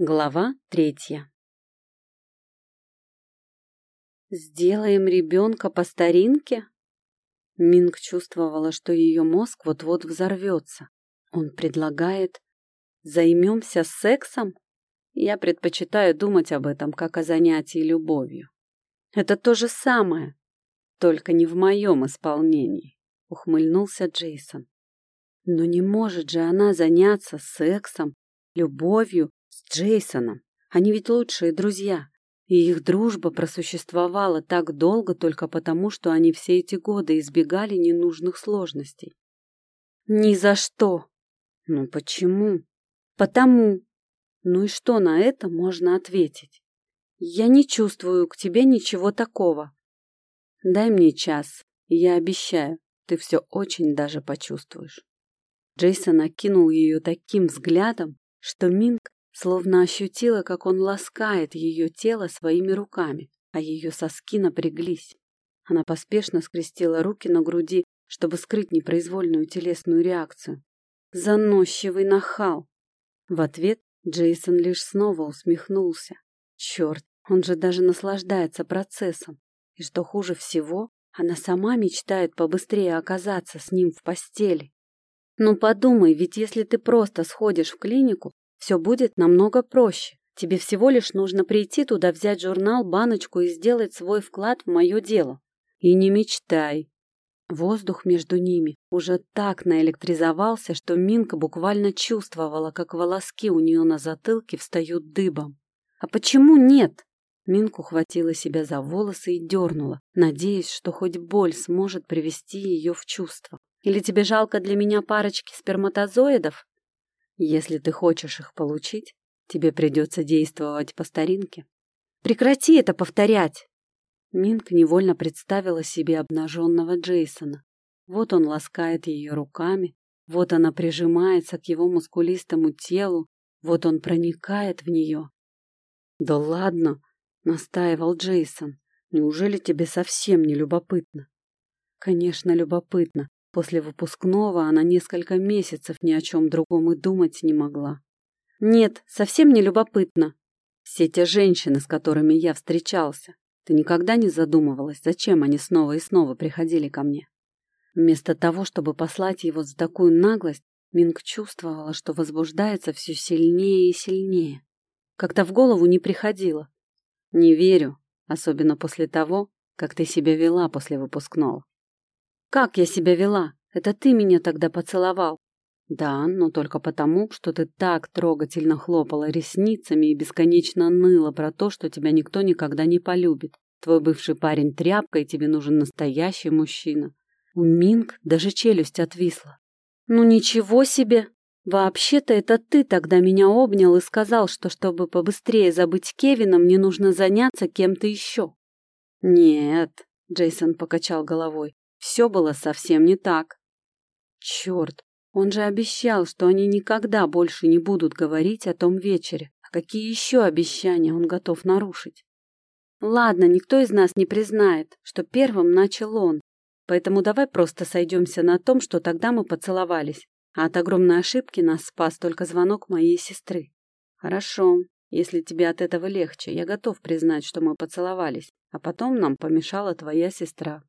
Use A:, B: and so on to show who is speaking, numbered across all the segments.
A: Глава третья «Сделаем ребенка по старинке?» Минг чувствовала, что ее мозг вот-вот взорвется. Он предлагает «Займемся сексом?» Я предпочитаю думать об этом, как о занятии любовью. Это то же самое, только не в моем исполнении, ухмыльнулся Джейсон. Но не может же она заняться сексом, любовью с Джейсоном. Они ведь лучшие друзья. И их дружба просуществовала так долго только потому, что они все эти годы избегали ненужных сложностей. Ни за что. Ну почему? Потому. Ну и что на это можно ответить? Я не чувствую к тебе ничего такого. Дай мне час, и я обещаю, ты все очень даже почувствуешь. Джейсон окинул ее таким взглядом, что Минг словно ощутила, как он ласкает ее тело своими руками, а ее соски напряглись. Она поспешно скрестила руки на груди, чтобы скрыть непроизвольную телесную реакцию. Заносчивый нахал! В ответ Джейсон лишь снова усмехнулся. Черт, он же даже наслаждается процессом. И что хуже всего, она сама мечтает побыстрее оказаться с ним в постели. Ну подумай, ведь если ты просто сходишь в клинику, все будет намного проще. Тебе всего лишь нужно прийти туда, взять журнал, баночку и сделать свой вклад в мое дело. И не мечтай. Воздух между ними уже так наэлектризовался, что Минка буквально чувствовала, как волоски у нее на затылке встают дыбом. А почему нет? Минку хватила себя за волосы и дернула, надеясь, что хоть боль сможет привести ее в чувство. Или тебе жалко для меня парочки сперматозоидов? Если ты хочешь их получить, тебе придется действовать по старинке. Прекрати это повторять! Минк невольно представила себе обнаженного Джейсона. Вот он ласкает ее руками, вот она прижимается к его мускулистому телу, вот он проникает в нее. «Да ладно!» — настаивал Джейсон. «Неужели тебе совсем не любопытно?» «Конечно, любопытно. После выпускного она несколько месяцев ни о чем другом и думать не могла. Нет, совсем не любопытно. Все те женщины, с которыми я встречался, ты никогда не задумывалась, зачем они снова и снова приходили ко мне? Вместо того, чтобы послать его за такую наглость, Минг чувствовала, что возбуждается все сильнее и сильнее. Как-то в голову не приходило. Не верю, особенно после того, как ты себя вела после выпускного. Как я себя вела? Это ты меня тогда поцеловал. Да, но только потому, что ты так трогательно хлопала ресницами и бесконечно ныла про то, что тебя никто никогда не полюбит. Твой бывший парень тряпка, и тебе нужен настоящий мужчина. У Минг даже челюсть отвисла. Ну ничего себе! Вообще-то это ты тогда меня обнял и сказал, что чтобы побыстрее забыть Кевина, мне нужно заняться кем-то еще. Нет, Джейсон покачал головой. Все было совсем не так. Черт, он же обещал, что они никогда больше не будут говорить о том вечере. А какие еще обещания он готов нарушить? Ладно, никто из нас не признает, что первым начал он. Поэтому давай просто сойдемся на том, что тогда мы поцеловались. А от огромной ошибки нас спас только звонок моей сестры. Хорошо, если тебе от этого легче, я готов признать, что мы поцеловались, а потом нам помешала твоя сестра.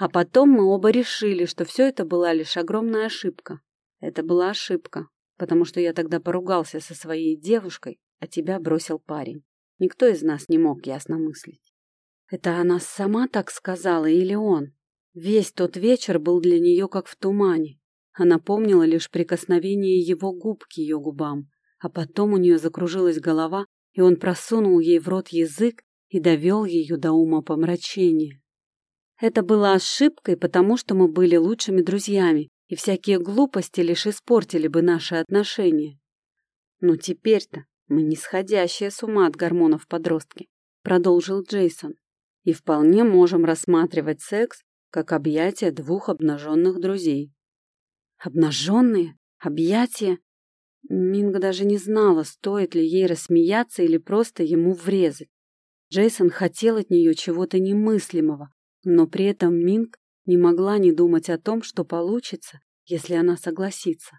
A: А потом мы оба решили, что все это была лишь огромная ошибка. Это была ошибка, потому что я тогда поругался со своей девушкой, а тебя бросил парень. Никто из нас не мог ясно мыслить. Это она сама так сказала или он? Весь тот вечер был для нее как в тумане. Она помнила лишь прикосновение его губ к ее губам, а потом у нее закружилась голова, и он просунул ей в рот язык и довел ее до ума помрачения. Это было ошибкой, потому что мы были лучшими друзьями, и всякие глупости лишь испортили бы наши отношения. Но теперь-то мы не сходящие с ума от гормонов подростки, продолжил Джейсон, и вполне можем рассматривать секс как объятие двух обнаженных друзей. Обнаженные? Объятия? Минга даже не знала, стоит ли ей рассмеяться или просто ему врезать. Джейсон хотел от нее чего-то немыслимого, но при этом Минг не могла не думать о том, что получится, если она согласится.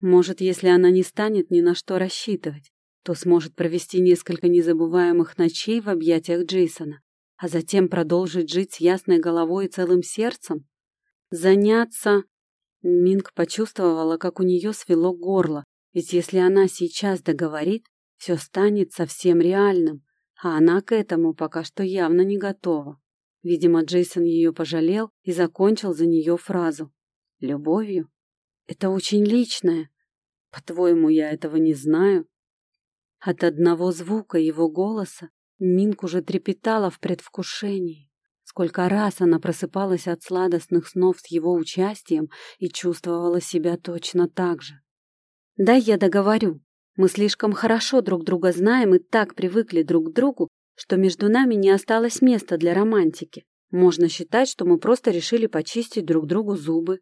A: Может, если она не станет ни на что рассчитывать, то сможет провести несколько незабываемых ночей в объятиях Джейсона, а затем продолжить жить с ясной головой и целым сердцем? Заняться... Минг почувствовала, как у нее свело горло, ведь если она сейчас договорит, все станет совсем реальным, а она к этому пока что явно не готова. Видимо, Джейсон ее пожалел и закончил за нее фразу. «Любовью? Это очень личное. По-твоему, я этого не знаю?» От одного звука его голоса Минк уже трепетала в предвкушении. Сколько раз она просыпалась от сладостных снов с его участием и чувствовала себя точно так же. «Да, я договорю. Мы слишком хорошо друг друга знаем и так привыкли друг к другу, что между нами не осталось места для романтики. Можно считать, что мы просто решили почистить друг другу зубы».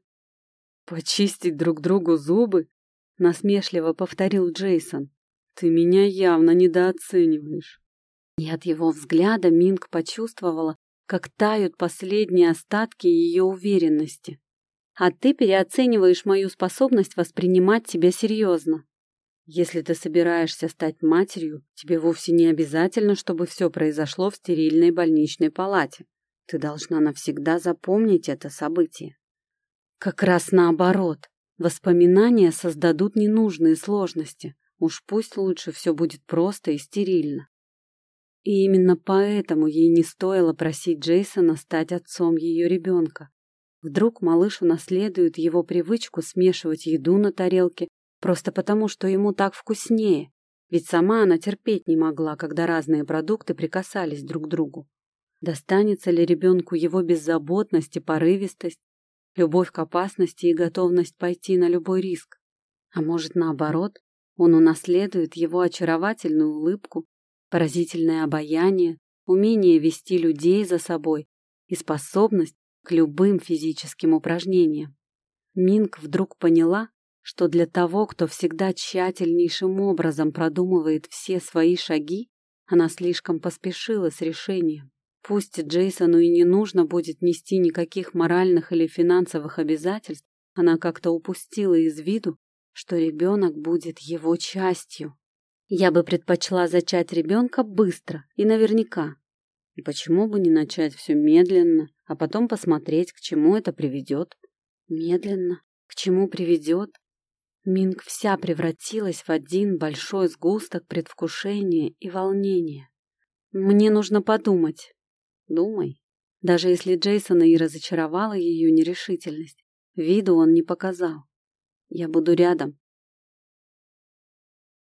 A: «Почистить друг другу зубы?» — насмешливо повторил Джейсон. «Ты меня явно недооцениваешь». И от его взгляда Минг почувствовала, как тают последние остатки ее уверенности. А ты переоцениваешь мою способность воспринимать тебя серьезно. Если ты собираешься стать матерью, тебе вовсе не обязательно, чтобы все произошло в стерильной больничной палате. Ты должна навсегда запомнить это событие. Как раз наоборот. Воспоминания создадут ненужные сложности. Уж пусть лучше все будет просто и стерильно. И именно поэтому ей не стоило просить Джейсона стать отцом ее ребенка. Вдруг малыш унаследует его привычку смешивать еду на тарелке просто потому, что ему так вкуснее, ведь сама она терпеть не могла, когда разные продукты прикасались друг к другу. Достанется ли ребенку его беззаботность и порывистость, любовь к опасности и готовность пойти на любой риск? А может, наоборот, он унаследует его очаровательную улыбку поразительное обаяние, умение вести людей за собой и способность к любым физическим упражнениям. Минг вдруг поняла, что для того, кто всегда тщательнейшим образом продумывает все свои шаги, она слишком поспешила с решением. Пусть Джейсону и не нужно будет нести никаких моральных или финансовых обязательств, она как-то упустила из виду, что ребенок будет его частью. Я бы предпочла зачать ребенка быстро и наверняка. Почему бы не начать все медленно, а потом посмотреть, к чему это приведет? Медленно? К чему приведет? Минг вся превратилась в один большой сгусток предвкушения и волнения. Мне нужно подумать. Думай. Даже если Джейсона и разочаровала ее нерешительность, виду он не показал. Я буду рядом,